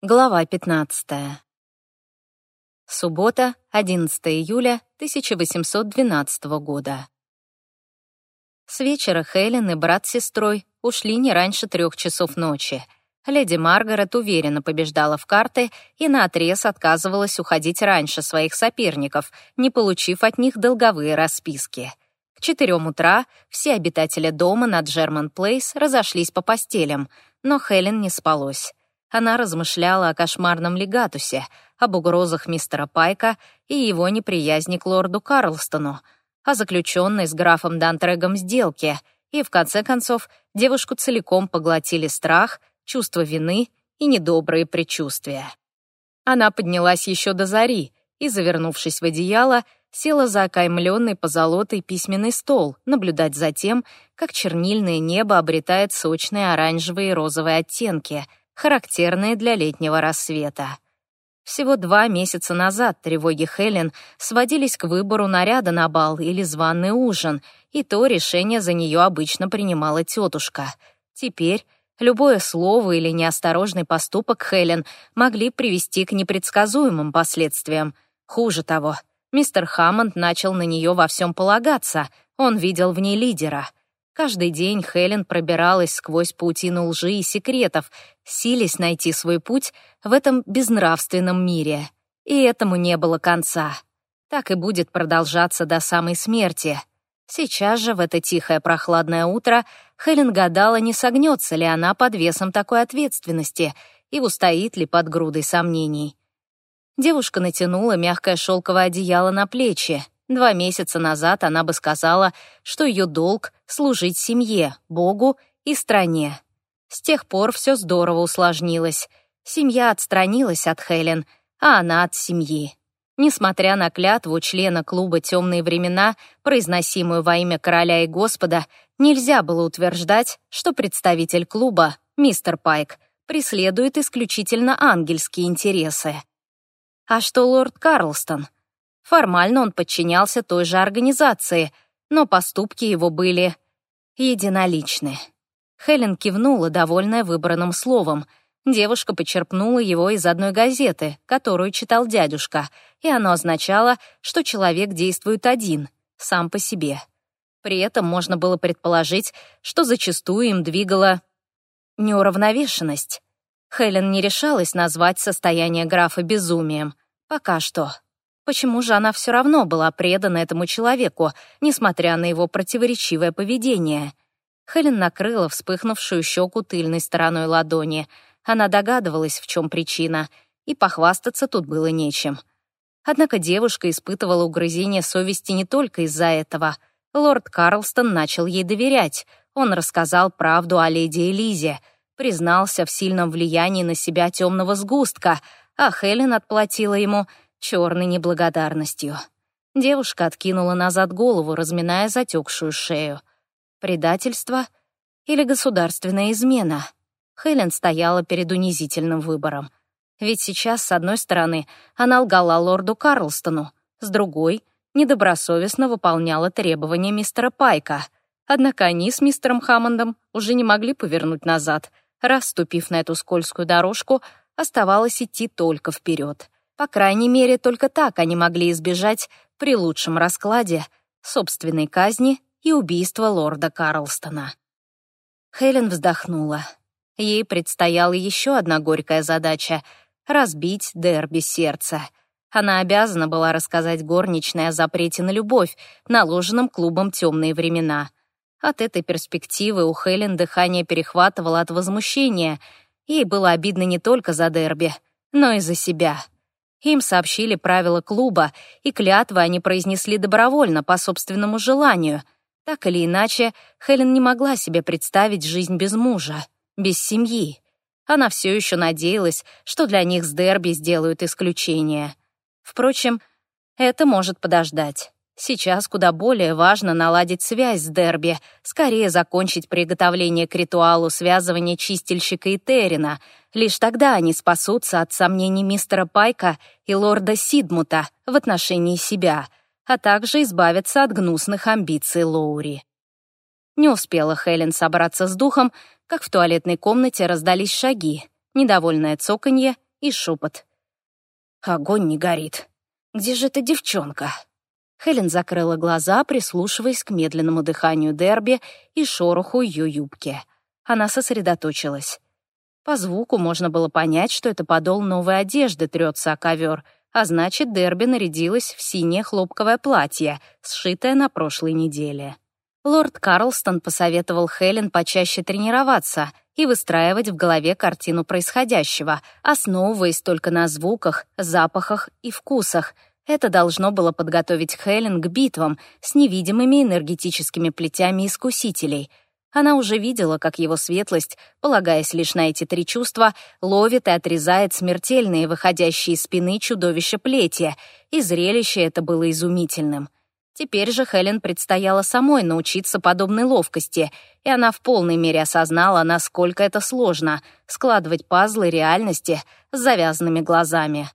Глава 15. Суббота, 11 июля 1812 года. С вечера Хелен и брат с сестрой ушли не раньше трех часов ночи. Леди Маргарет уверенно побеждала в карты и наотрез отказывалась уходить раньше своих соперников, не получив от них долговые расписки. К четырем утра все обитатели дома на Джерман Плейс разошлись по постелям, но Хелен не спалось. Она размышляла о кошмарном легатусе, об угрозах мистера Пайка и его неприязни к лорду Карлстону, о заключенной с графом Дантрегом сделке, и, в конце концов, девушку целиком поглотили страх, чувство вины и недобрые предчувствия. Она поднялась еще до зари и, завернувшись в одеяло, села за окаймленный позолотой письменный стол, наблюдать за тем, как чернильное небо обретает сочные оранжевые и розовые оттенки — характерные для летнего рассвета. Всего два месяца назад тревоги Хелен сводились к выбору наряда на бал или званый ужин, и то решение за нее обычно принимала тетушка. Теперь любое слово или неосторожный поступок Хелен могли привести к непредсказуемым последствиям. Хуже того, мистер Хаммонд начал на нее во всем полагаться, он видел в ней лидера — Каждый день Хелен пробиралась сквозь паутину лжи и секретов, силясь найти свой путь в этом безнравственном мире. И этому не было конца. Так и будет продолжаться до самой смерти. Сейчас же, в это тихое прохладное утро, Хелен гадала, не согнется ли она под весом такой ответственности и устоит ли под грудой сомнений. Девушка натянула мягкое шелковое одеяло на плечи, Два месяца назад она бы сказала, что ее долг — служить семье, Богу и стране. С тех пор все здорово усложнилось. Семья отстранилась от Хелен, а она от семьи. Несмотря на клятву члена клуба «Темные времена», произносимую во имя короля и Господа, нельзя было утверждать, что представитель клуба, мистер Пайк, преследует исключительно ангельские интересы. А что лорд Карлстон — Формально он подчинялся той же организации, но поступки его были единоличны. Хелен кивнула, довольная выбранным словом. Девушка почерпнула его из одной газеты, которую читал дядюшка, и оно означало, что человек действует один, сам по себе. При этом можно было предположить, что зачастую им двигала неуравновешенность. Хелен не решалась назвать состояние графа безумием. Пока что. Почему же она все равно была предана этому человеку, несмотря на его противоречивое поведение? Хелен накрыла вспыхнувшую щеку тыльной стороной ладони. Она догадывалась, в чем причина, и похвастаться тут было нечем. Однако девушка испытывала угрызение совести не только из-за этого. Лорд Карлстон начал ей доверять. Он рассказал правду о леди Элизе, признался в сильном влиянии на себя темного сгустка, а Хелен отплатила ему — черной неблагодарностью. Девушка откинула назад голову, разминая затекшую шею. Предательство или государственная измена? Хелен стояла перед унизительным выбором. Ведь сейчас, с одной стороны, она лгала лорду Карлстону, с другой — недобросовестно выполняла требования мистера Пайка. Однако они с мистером Хаммондом уже не могли повернуть назад. Раз ступив на эту скользкую дорожку, оставалось идти только вперед. По крайней мере, только так они могли избежать, при лучшем раскладе, собственной казни и убийства лорда Карлстона. Хелен вздохнула. Ей предстояла еще одна горькая задача — разбить дерби сердца. Она обязана была рассказать горничной о запрете на любовь, наложенном клубом «Темные времена». От этой перспективы у Хелен дыхание перехватывало от возмущения. Ей было обидно не только за дерби, но и за себя — им сообщили правила клуба, и клятвы они произнесли добровольно, по собственному желанию. Так или иначе, Хелен не могла себе представить жизнь без мужа, без семьи. Она все еще надеялась, что для них с Дерби сделают исключение. Впрочем, это может подождать. Сейчас куда более важно наладить связь с Дерби, скорее закончить приготовление к ритуалу связывания чистильщика и Террина. Лишь тогда они спасутся от сомнений мистера Пайка и лорда Сидмута в отношении себя, а также избавиться от гнусных амбиций Лоури. Не успела Хелен собраться с духом, как в туалетной комнате раздались шаги, недовольное цоканье и шепот. «Огонь не горит. Где же эта девчонка?» Хелен закрыла глаза, прислушиваясь к медленному дыханию Дерби и шороху ее юбки. Она сосредоточилась. По звуку можно было понять, что это подол новой одежды трется о ковер, а значит, Дерби нарядилась в синее хлопковое платье, сшитое на прошлой неделе. Лорд Карлстон посоветовал Хелен почаще тренироваться и выстраивать в голове картину происходящего, основываясь только на звуках, запахах и вкусах — это должно было подготовить Хелен к битвам с невидимыми энергетическими плетями искусителей. Она уже видела, как его светлость, полагаясь лишь на эти три чувства, ловит и отрезает смертельные, выходящие из спины чудовища плетия, и зрелище это было изумительным. Теперь же Хелен предстояло самой научиться подобной ловкости, и она в полной мере осознала, насколько это сложно — складывать пазлы реальности с завязанными глазами.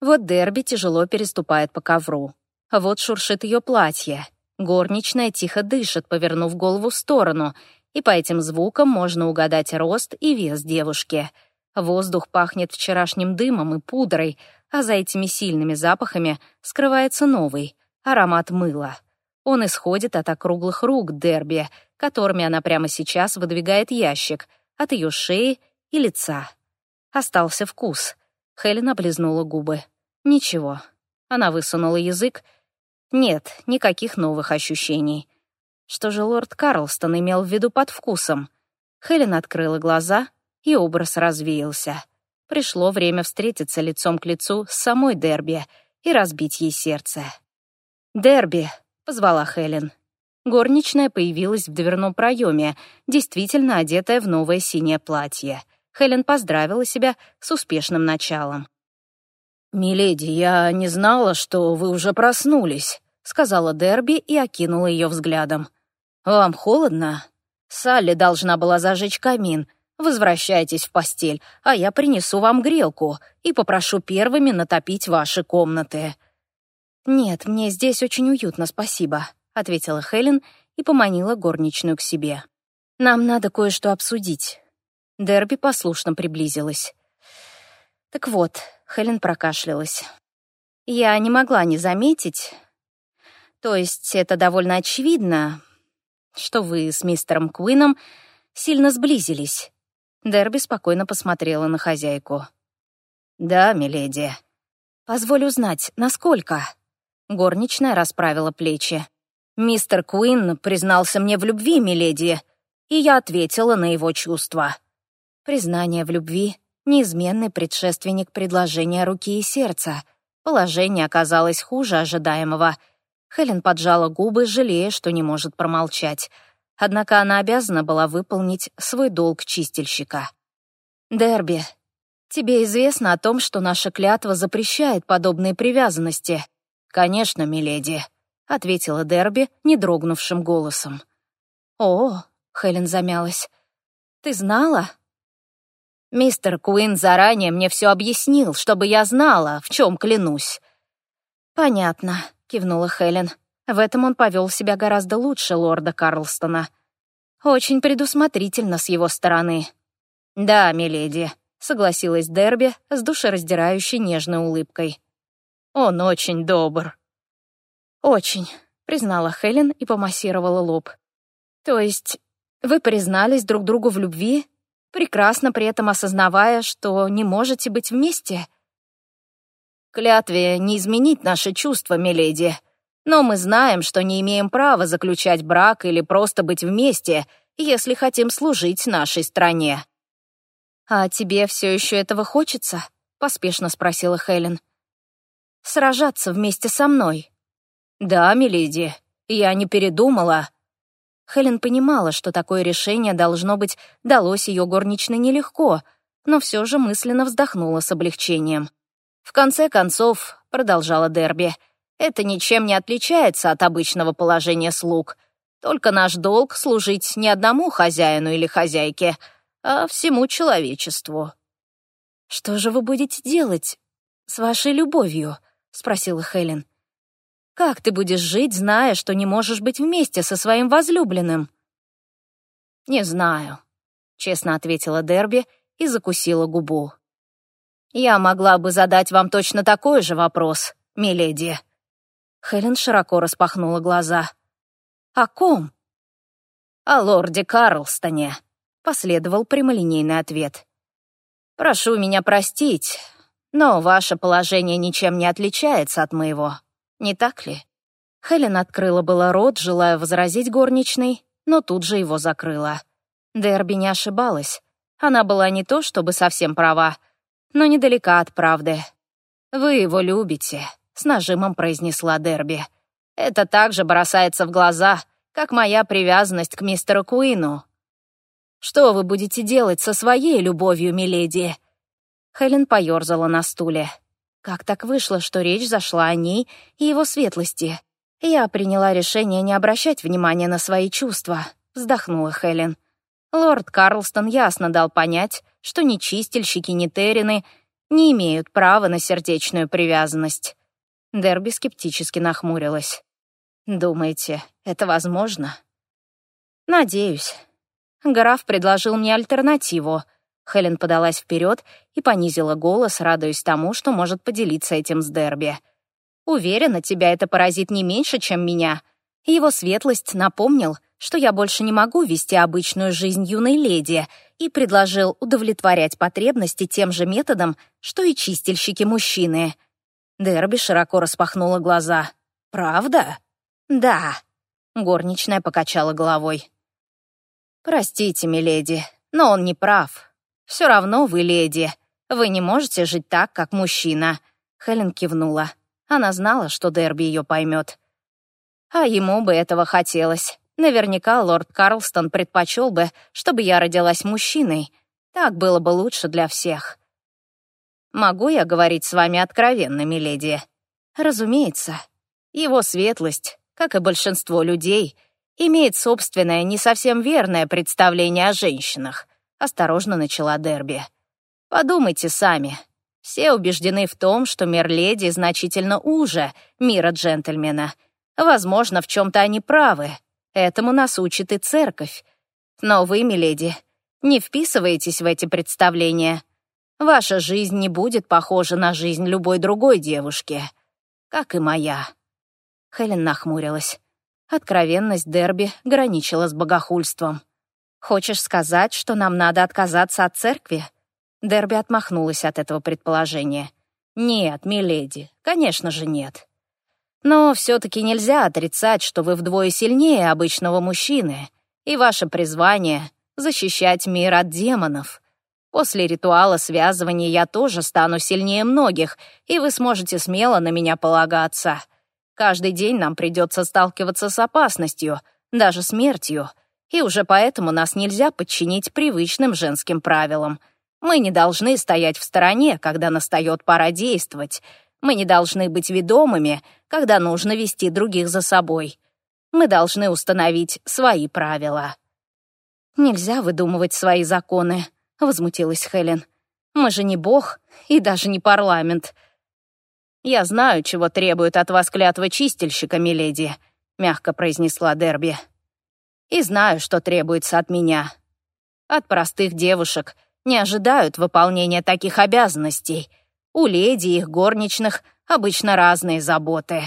Вот Дерби тяжело переступает по ковру. Вот шуршит ее платье. Горничная тихо дышит, повернув голову в сторону, и по этим звукам можно угадать рост и вес девушки. Воздух пахнет вчерашним дымом и пудрой, а за этими сильными запахами скрывается новый — аромат мыла. Он исходит от округлых рук Дерби, которыми она прямо сейчас выдвигает ящик, от ее шеи и лица. Остался вкус. Хелен облизнула губы. Ничего. Она высунула язык. Нет, никаких новых ощущений. Что же лорд Карлстон имел в виду под вкусом? Хелен открыла глаза, и образ развеялся. Пришло время встретиться лицом к лицу с самой Дерби и разбить ей сердце. «Дерби», — позвала Хелен. Горничная появилась в дверном проеме, действительно одетая в новое синее платье — Хелен поздравила себя с успешным началом. «Миледи, я не знала, что вы уже проснулись», — сказала Дерби и окинула ее взглядом. «Вам холодно? Салли должна была зажечь камин. Возвращайтесь в постель, а я принесу вам грелку и попрошу первыми натопить ваши комнаты». «Нет, мне здесь очень уютно, спасибо», — ответила Хелен и поманила горничную к себе. «Нам надо кое-что обсудить. Дерби послушно приблизилась. «Так вот», — Хелен прокашлялась. «Я не могла не заметить, то есть это довольно очевидно, что вы с мистером Куином сильно сблизились». Дерби спокойно посмотрела на хозяйку. «Да, миледи». «Позволь узнать, насколько?» Горничная расправила плечи. «Мистер Куин признался мне в любви, миледи, и я ответила на его чувства». Признание в любви — неизменный предшественник предложения руки и сердца. Положение оказалось хуже ожидаемого. Хелен поджала губы, жалея, что не может промолчать. Однако она обязана была выполнить свой долг чистильщика. «Дерби, тебе известно о том, что наша клятва запрещает подобные привязанности?» «Конечно, миледи», — ответила Дерби недрогнувшим голосом. «О», — Хелен замялась, — «ты знала?» Мистер Куин заранее мне все объяснил, чтобы я знала, в чем клянусь». «Понятно», — кивнула Хелен. В этом он повел себя гораздо лучше лорда Карлстона. Очень предусмотрительно с его стороны. «Да, миледи», — согласилась Дерби с душераздирающей нежной улыбкой. «Он очень добр». «Очень», — признала Хелен и помассировала лоб. «То есть вы признались друг другу в любви прекрасно при этом осознавая, что не можете быть вместе. Клятве не изменить наши чувства, миледи, но мы знаем, что не имеем права заключать брак или просто быть вместе, если хотим служить нашей стране. «А тебе все еще этого хочется?» — поспешно спросила Хелен. «Сражаться вместе со мной?» «Да, миледи, я не передумала», Хелен понимала, что такое решение, должно быть, далось ее горничной нелегко, но все же мысленно вздохнула с облегчением. «В конце концов», — продолжала Дерби, «это ничем не отличается от обычного положения слуг. Только наш долг — служить не одному хозяину или хозяйке, а всему человечеству». «Что же вы будете делать с вашей любовью?» — спросила Хелен. Как ты будешь жить, зная, что не можешь быть вместе со своим возлюбленным?» «Не знаю», — честно ответила Дерби и закусила губу. Я могла бы задать вам точно такой же вопрос, миледи». Хелен широко распахнула глаза. «О ком?» «О лорде Карлстоне», — последовал прямолинейный ответ. «Прошу меня простить, но ваше положение ничем не отличается от моего, не так ли?» Хелен открыла было рот, желая возразить горничной, но тут же его закрыла. Дерби не ошибалась. Она была не то чтобы совсем права, но недалека от правды. «Вы его любите», — с нажимом произнесла Дерби. «Это также бросается в глаза, как моя привязанность к мистеру Куину». «Что вы будете делать со своей любовью, миледи?» Хелен поёрзала на стуле. Как так вышло, что речь зашла о ней и его светлости? Я приняла решение не обращать внимания на свои чувства, вздохнула Хелен. Лорд Карлстон ясно дал понять, что ни чистильщики, ни террины не имеют права на сердечную привязанность. Дерби скептически нахмурилась. «Думаете, это возможно?» «Надеюсь. Граф предложил мне альтернативу». Хелен подалась вперед и понизила голос, радуясь тому, что может поделиться этим с Дерби. «Уверена, тебя это поразит не меньше, чем меня». Его светлость напомнил, что я больше не могу вести обычную жизнь юной леди, и предложил удовлетворять потребности тем же методом, что и чистильщики-мужчины. Дерби широко распахнула глаза. «Правда?» «Да», — горничная покачала головой. «Простите, миледи, но он не прав. Все равно вы леди. Вы не можете жить так, как мужчина». Хелен кивнула. Она знала, что Дерби ее поймет. А ему бы этого хотелось. Наверняка лорд Карлстон предпочел бы, чтобы я родилась мужчиной. Так было бы лучше для всех. Могу я говорить с вами откровенно, миледи? Разумеется. Его светлость, как и большинство людей, имеет собственное, не совсем верное представление о женщинах, осторожно начала Дерби. Подумайте сами. Все убеждены в том, что мир леди значительно уже мира джентльмена. Возможно, в чем-то они правы, Этому нас учит и церковь. Но вы, миледи, не вписываетесь в эти представления. Ваша жизнь не будет похожа на жизнь любой другой девушки, как и моя». Хелен нахмурилась. Откровенность Дерби граничила с богохульством. «Хочешь сказать, что нам надо отказаться от церкви?» Дерби отмахнулась от этого предположения. «Нет, миледи, конечно же нет. Но все-таки нельзя отрицать, что вы вдвое сильнее обычного мужчины, и ваше призвание — защищать мир от демонов. После ритуала связывания я тоже стану сильнее многих, и вы сможете смело на меня полагаться. Каждый день нам придется сталкиваться с опасностью, даже смертью, и уже поэтому нас нельзя подчинить привычным женским правилам. Мы не должны стоять в стороне, когда настает пора действовать — мы не должны быть ведомыми, когда нужно вести других за собой. Мы должны установить свои правила». «Нельзя выдумывать свои законы», — возмутилась Хелен. «Мы же не бог и даже не парламент». «Я знаю, чего требует от вас клятва чистильщика, миледи», — мягко произнесла Дерби. «И знаю, что требуется от меня. От простых девушек не ожидают выполнения таких обязанностей, у леди и их горничных обычно разные заботы.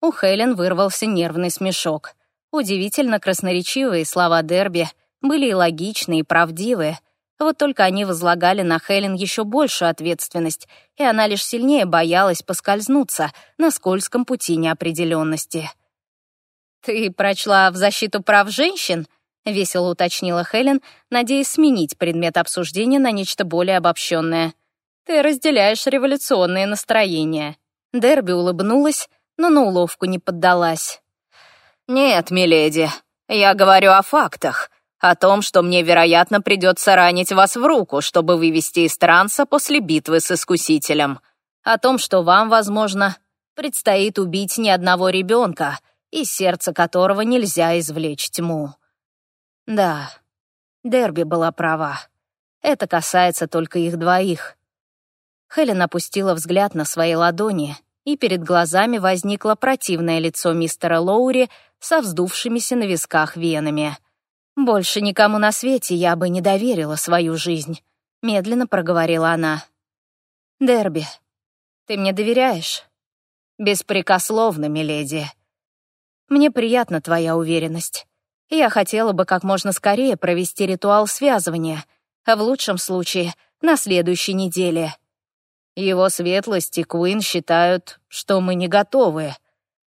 У Хелен вырвался нервный смешок. Удивительно красноречивые слова Дерби были и логичны, и правдивы. Вот только они возлагали на Хелен еще большую ответственность, и она лишь сильнее боялась поскользнуться на скользком пути неопределенности. «Ты прочла в защиту прав женщин?» — весело уточнила Хелен, надеясь сменить предмет обсуждения на нечто более обобщенное — ты разделяешь революционные настроения». Дерби улыбнулась, но на уловку не поддалась. «Нет, миледи, я говорю о фактах, о том, что мне, вероятно, придется ранить вас в руку, чтобы вывести из транса после битвы с Искусителем. О том, что вам, возможно, предстоит убить ни одного ребенка, из сердца которого нельзя извлечь тьму». Да, Дерби была права. Это касается только их двоих. Хелен опустила взгляд на свои ладони, и перед глазами возникло противное лицо мистера Лоури со вздувшимися на висках венами. «Больше никому на свете я бы не доверила свою жизнь», — медленно проговорила она. «Дерби, ты мне доверяешь?» «Беспрекословно, миледи». «Мне приятна твоя уверенность. Я хотела бы как можно скорее провести ритуал связывания, а в лучшем случае — на следующей неделе». Его светлость и Куин считают, что мы не готовы.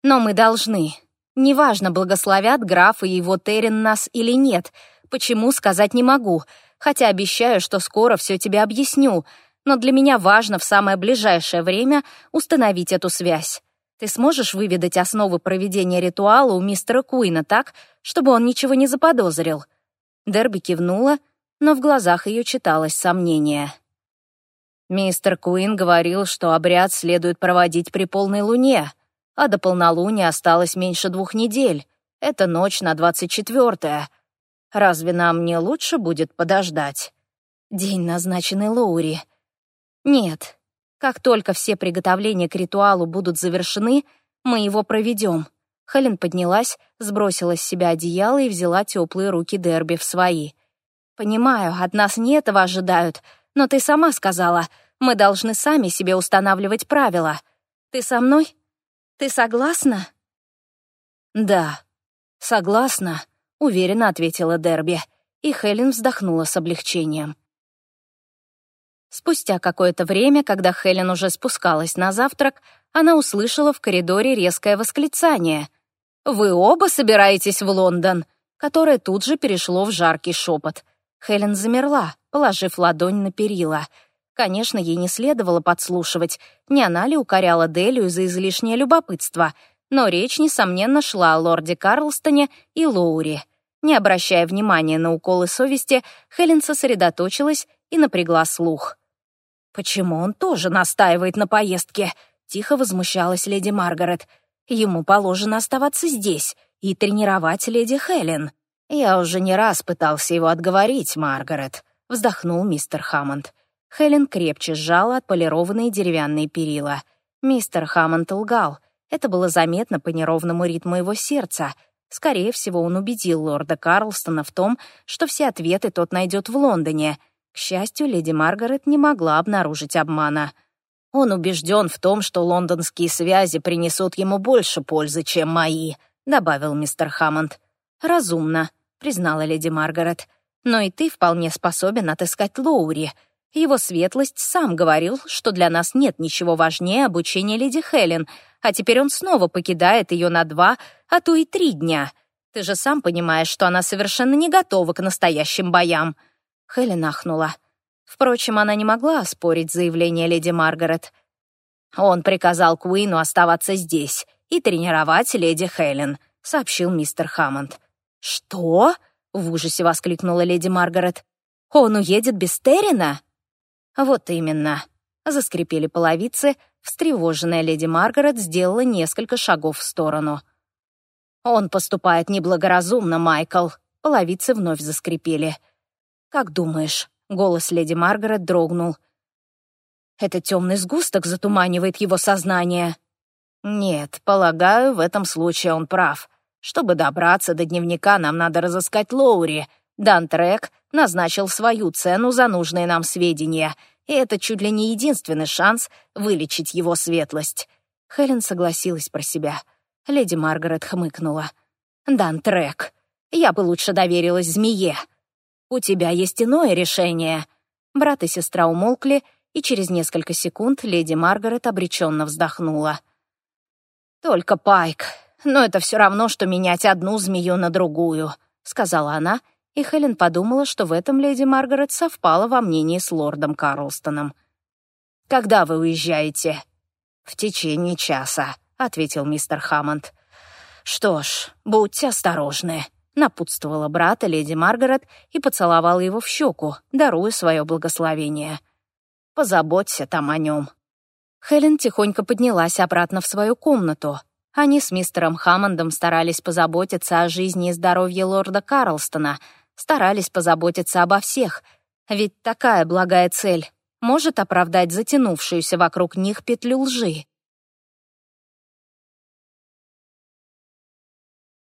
Но мы должны. Неважно, благословят граф и его Терен нас или нет. Почему, сказать не могу. Хотя обещаю, что скоро все тебе объясню. Но для меня важно в самое ближайшее время установить эту связь. Ты сможешь выведать основы проведения ритуала у мистера Куина так, чтобы он ничего не заподозрил?» Дерби кивнула, но в глазах ее читалось сомнение. Мистер Куин говорил, что обряд следует проводить при полной луне, а до полнолуния осталось меньше двух недель. Это ночь на двадцать четвертое. Разве нам не лучше будет подождать? День, назначенный Лоури. Нет. Как только все приготовления к ритуалу будут завершены, мы его проведем. Хелен поднялась, сбросила с себя одеяло и взяла теплые руки Дерби в свои. «Понимаю, от нас не этого ожидают, но ты сама сказала, мы должны сами себе устанавливать правила. Ты со мной? Ты согласна?» «Да, согласна», — уверенно ответила Дерби, и Хелен вздохнула с облегчением. Спустя какое-то время, когда Хелен уже спускалась на завтрак, она услышала в коридоре резкое восклицание. «Вы оба собираетесь в Лондон?» которое тут же перешло в жаркий шепот. Хелен замерла, положив ладонь на перила. Конечно, ей не следовало подслушивать. Не она ли укоряла Делию за излишнее любопытство? Но речь, несомненно, шла о лорде Карлстоне и Лоури. Не обращая внимания на уколы совести, Хелен сосредоточилась и напрягла слух. «Почему он тоже настаивает на поездке?» — тихо возмущалась леди Маргарет. «Ему положено оставаться здесь и тренировать леди Хелен». «Я уже не раз пытался его отговорить, Маргарет», — вздохнул мистер Хаммонд. Хелен крепче сжала отполированные деревянные перила. Мистер Хаммонд лгал. Это было заметно по неровному ритму его сердца. Скорее всего, он убедил лорда Карлстона в том, что все ответы тот найдет в Лондоне. К счастью, леди Маргарет не могла обнаружить обмана. «Он убежден в том, что лондонские связи принесут ему больше пользы, чем мои», — добавил мистер Хаммонд. «Разумно», признала леди Маргарет. «Но и ты вполне способен отыскать Лоури. Его светлость сам говорил, что для нас нет ничего важнее обучения леди Хелен, а теперь он снова покидает ее на два, а то и три дня. Ты же сам понимаешь, что она совершенно не готова к настоящим боям». Хелен ахнула. Впрочем, она не могла оспорить заявление леди Маргарет. «Он приказал Куину оставаться здесь и тренировать леди Хелен», — сообщил мистер Хаммонд. «Что?» — в ужасе воскликнула леди Маргарет. «Он уедет без Террина?» «Вот именно». Заскрипели половицы, встревоженная леди Маргарет сделала несколько шагов в сторону. «Он поступает неблагоразумно, Майкл». Половицы вновь заскрипели. «Как думаешь?» — голос леди Маргарет дрогнул. «Это темный сгусток затуманивает его сознание». «Нет, полагаю, в этом случае он прав. Чтобы добраться до дневника, нам надо разыскать Лоури. Дантрек назначил свою цену за нужные нам сведения, и это чуть ли не единственный шанс вылечить его светлость». Хелен согласилась про себя. Леди Маргарет хмыкнула. «Дантрек, я бы лучше доверилась змее. У тебя есть иное решение». Брат и сестра умолкли, и через несколько секунд леди Маргарет обреченно вздохнула. «Только Пайк, но это все равно, что менять одну змею на другую», — сказала она, и Хелен подумала, что в этом леди Маргарет совпала во мнении с лордом Карлстоном. «Когда вы уезжаете?» «В течение часа», — ответил мистер Хаммонд. «Что ж, будьте осторожны», — напутствовала брата леди Маргарет и поцеловала его в щеку, даруя свое благословение. «Позаботься там о нем». Хелен тихонько поднялась обратно в свою комнату, они с мистером Хаммондом старались позаботиться о жизни и здоровье лорда Карлстона, старались позаботиться обо всех. Ведь такая благая цель может оправдать затянувшуюся вокруг них петлю лжи.